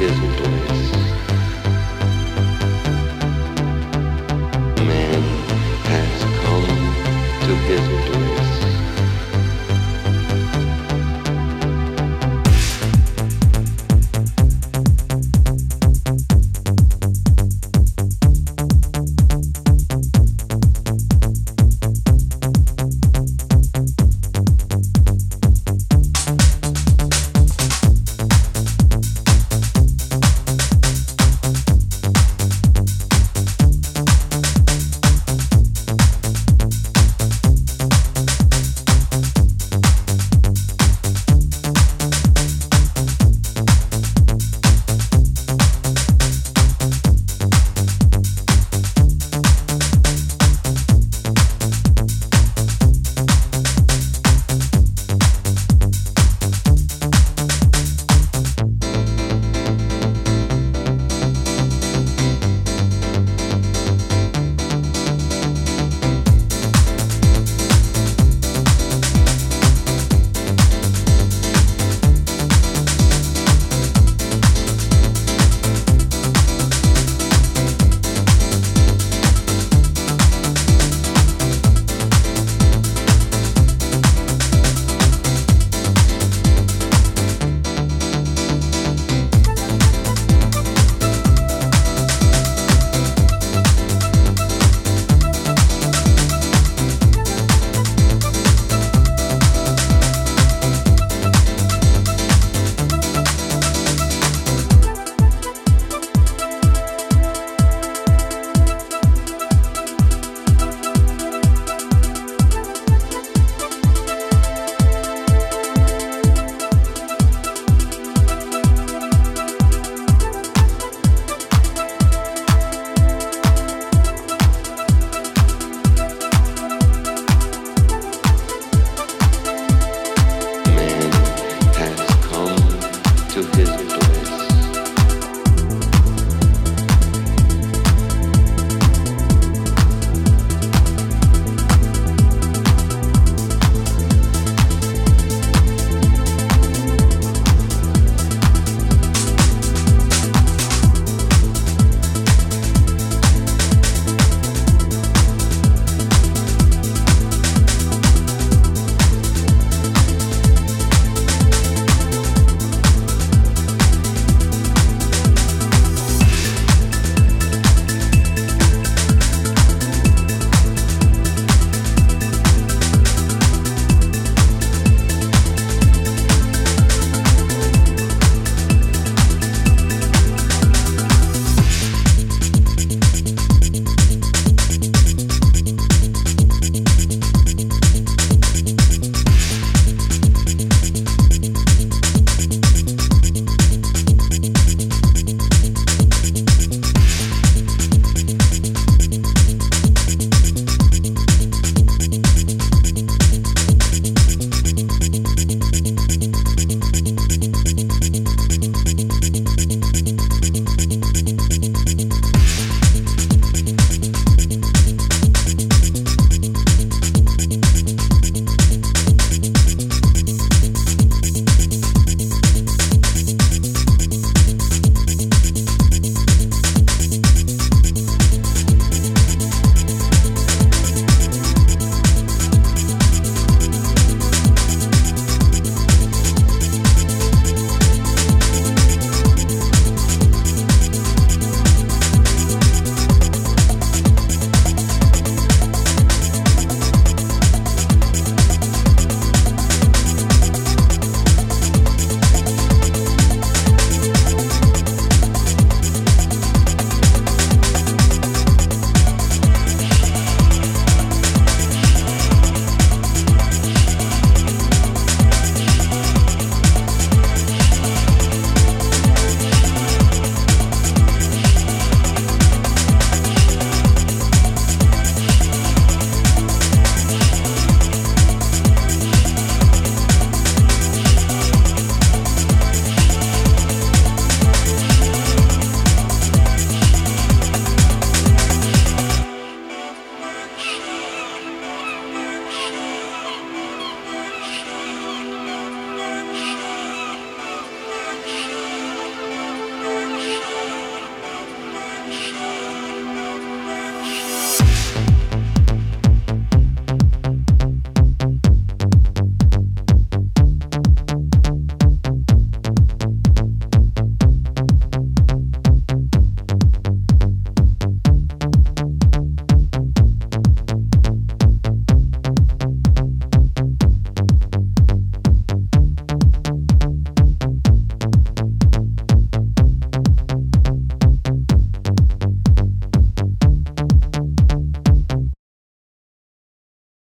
Man has come to his place.